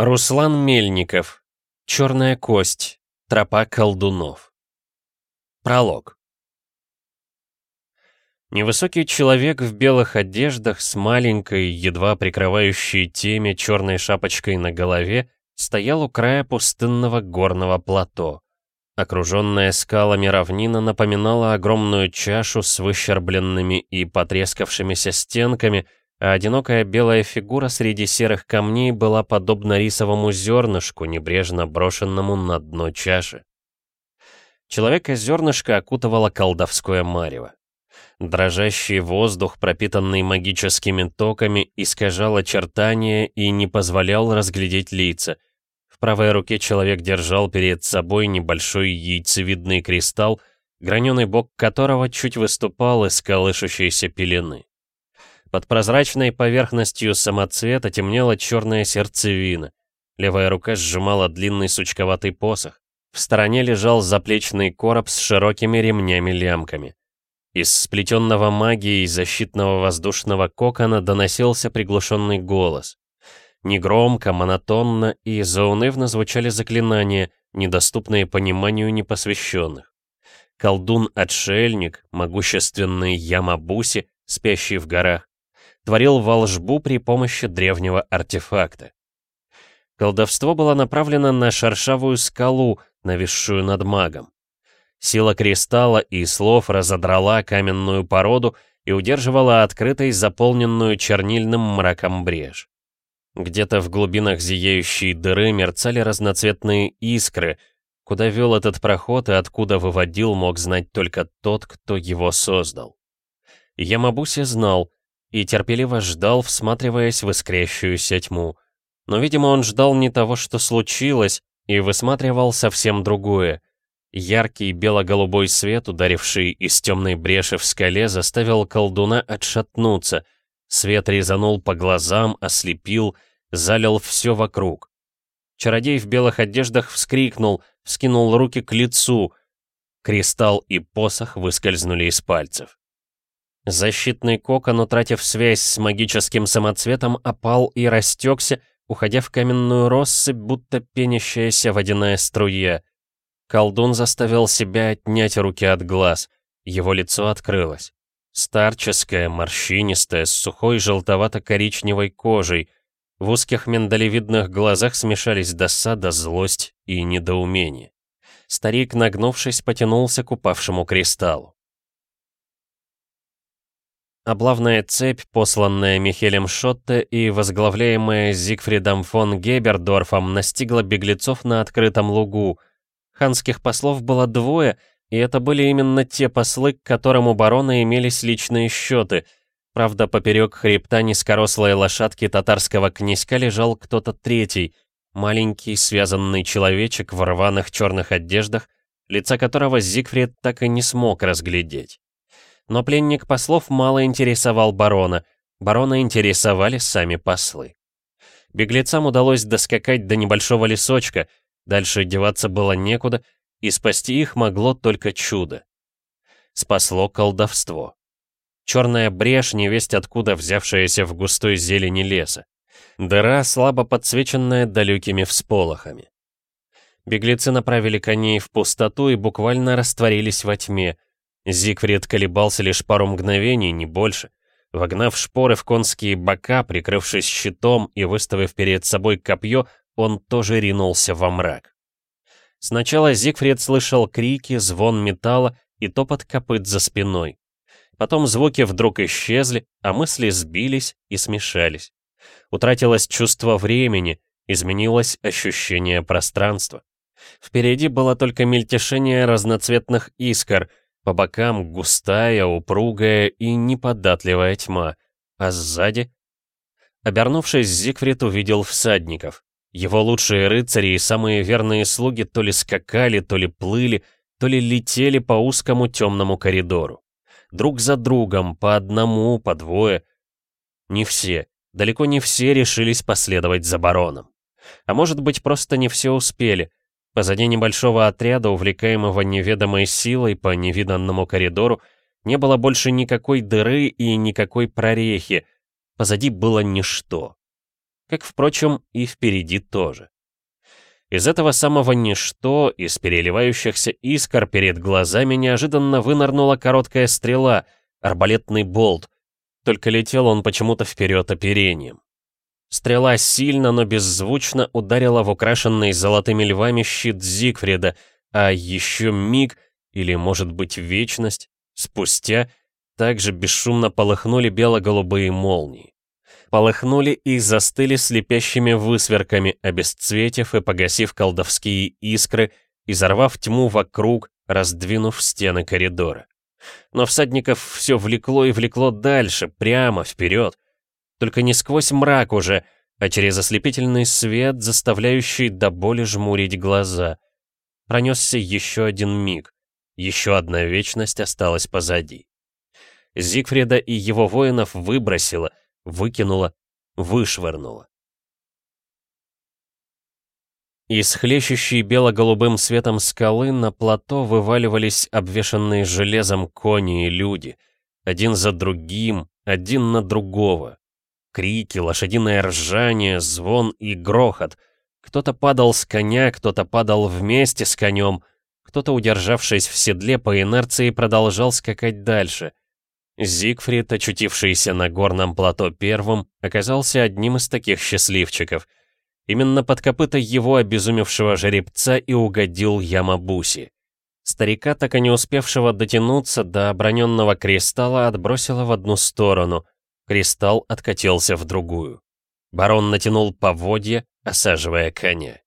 Руслан Мельников. Черная кость. Тропа колдунов. Пролог. Невысокий человек в белых одеждах с маленькой, едва прикрывающей теме черной шапочкой на голове, стоял у края пустынного горного плато. Окруженная скалами равнина напоминала огромную чашу с выщербленными и потрескавшимися стенками, а одинокая белая фигура среди серых камней была подобна рисовому зернышку, небрежно брошенному на дно чаши. Человека зернышко окутывало колдовское марево. Дрожащий воздух, пропитанный магическими токами, искажал очертания и не позволял разглядеть лица. В правой руке человек держал перед собой небольшой яйцевидный кристалл, граненый бок которого чуть выступал из колышущейся пелены. Под прозрачной поверхностью самоцвета темнела черная сердцевина. Левая рука сжимала длинный сучковатый посох. В стороне лежал заплечный короб с широкими ремнями-лямками. Из сплетенного магией защитного воздушного кокона доносился приглушенный голос. Негромко, монотонно и заунывно звучали заклинания, недоступные пониманию непосвященных. Колдун-отшельник, могущественный Ямабуси, спящий в горах, творил волжбу при помощи древнего артефакта. Колдовство было направлено на шершавую скалу, нависшую над магом. Сила кристалла и слов разодрала каменную породу и удерживала открытой заполненную чернильным мраком брешь. Где-то в глубинах зияющей дыры мерцали разноцветные искры. Куда вел этот проход и откуда выводил, мог знать только тот, кто его создал. Ямабуси знал, и терпеливо ждал, всматриваясь в искрящуюся тьму. Но, видимо, он ждал не того, что случилось, и высматривал совсем другое. Яркий бело-голубой свет, ударивший из темной бреши в скале, заставил колдуна отшатнуться. Свет резанул по глазам, ослепил, залил все вокруг. Чародей в белых одеждах вскрикнул, вскинул руки к лицу. Кристалл и посох выскользнули из пальцев. Защитный кокон, утратив связь с магическим самоцветом, опал и растекся, уходя в каменную россыпь, будто пенящаяся водяная струя. Колдун заставил себя отнять руки от глаз. Его лицо открылось. Старческое, морщинистое, с сухой желтовато-коричневой кожей. В узких миндалевидных глазах смешались досада, злость и недоумение. Старик, нагнувшись, потянулся к упавшему кристаллу. Облавная цепь, посланная Михелем Шотте и возглавляемая Зигфридом фон Гебердорфом, настигла беглецов на открытом лугу. Ханских послов было двое, и это были именно те послы, к которым у барона имелись личные счеты. Правда, поперек хребта низкорослой лошадки татарского князька лежал кто-то третий, маленький связанный человечек в рваных черных одеждах, лица которого Зигфрид так и не смог разглядеть. Но пленник послов мало интересовал барона, барона интересовали сами послы. Беглецам удалось доскакать до небольшого лесочка, дальше деваться было некуда, и спасти их могло только чудо. Спасло колдовство. Черная брешь, невесть откуда взявшаяся в густой зелени леса. Дыра, слабо подсвеченная далекими всполохами. Беглецы направили коней в пустоту и буквально растворились во тьме, Зигфрид колебался лишь пару мгновений, не больше. Вогнав шпоры в конские бока, прикрывшись щитом и выставив перед собой копье, он тоже ринулся во мрак. Сначала Зигфрид слышал крики, звон металла и топот копыт за спиной. Потом звуки вдруг исчезли, а мысли сбились и смешались. Утратилось чувство времени, изменилось ощущение пространства. Впереди было только мельтешение разноцветных искр — по бокам густая, упругая и неподатливая тьма, а сзади... Обернувшись, Зигфрид увидел всадников. Его лучшие рыцари и самые верные слуги то ли скакали, то ли плыли, то ли летели по узкому темному коридору. Друг за другом, по одному, по двое. Не все, далеко не все решились последовать за бароном. А может быть, просто не все успели, Позади небольшого отряда, увлекаемого неведомой силой по невиданному коридору, не было больше никакой дыры и никакой прорехи. Позади было ничто. Как, впрочем, и впереди тоже. Из этого самого ничто, из переливающихся искр перед глазами неожиданно вынырнула короткая стрела, арбалетный болт. Только летел он почему-то вперед оперением. Стрела сильно, но беззвучно ударила в украшенный золотыми львами щит Зигфрида, а еще миг, или, может быть, вечность, спустя, также бесшумно полыхнули бело-голубые молнии полыхнули и застыли слепящими высверками, обесцветив и погасив колдовские искры, изорвав тьму вокруг, раздвинув стены коридора. Но всадников все влекло и влекло дальше, прямо, вперед. Только не сквозь мрак уже, а через ослепительный свет, заставляющий до боли жмурить глаза. Пронесся еще один миг. Еще одна вечность осталась позади. Зигфрида и его воинов выбросило — выкинула, вышвырнула. Из хлещущей бело-голубым светом скалы на плато вываливались обвешанные железом кони и люди, один за другим, один на другого. Крики, лошадиное ржание, звон и грохот. Кто-то падал с коня, кто-то падал вместе с конем, кто-то, удержавшись в седле по инерции, продолжал скакать дальше — Зигфрид, очутившийся на горном плато первым, оказался одним из таких счастливчиков. Именно под копыта его обезумевшего жеребца и угодил Ямабуси. Старика, так и не успевшего дотянуться до оброненного кристалла, отбросило в одну сторону. Кристалл откатился в другую. Барон натянул поводья, осаживая коня.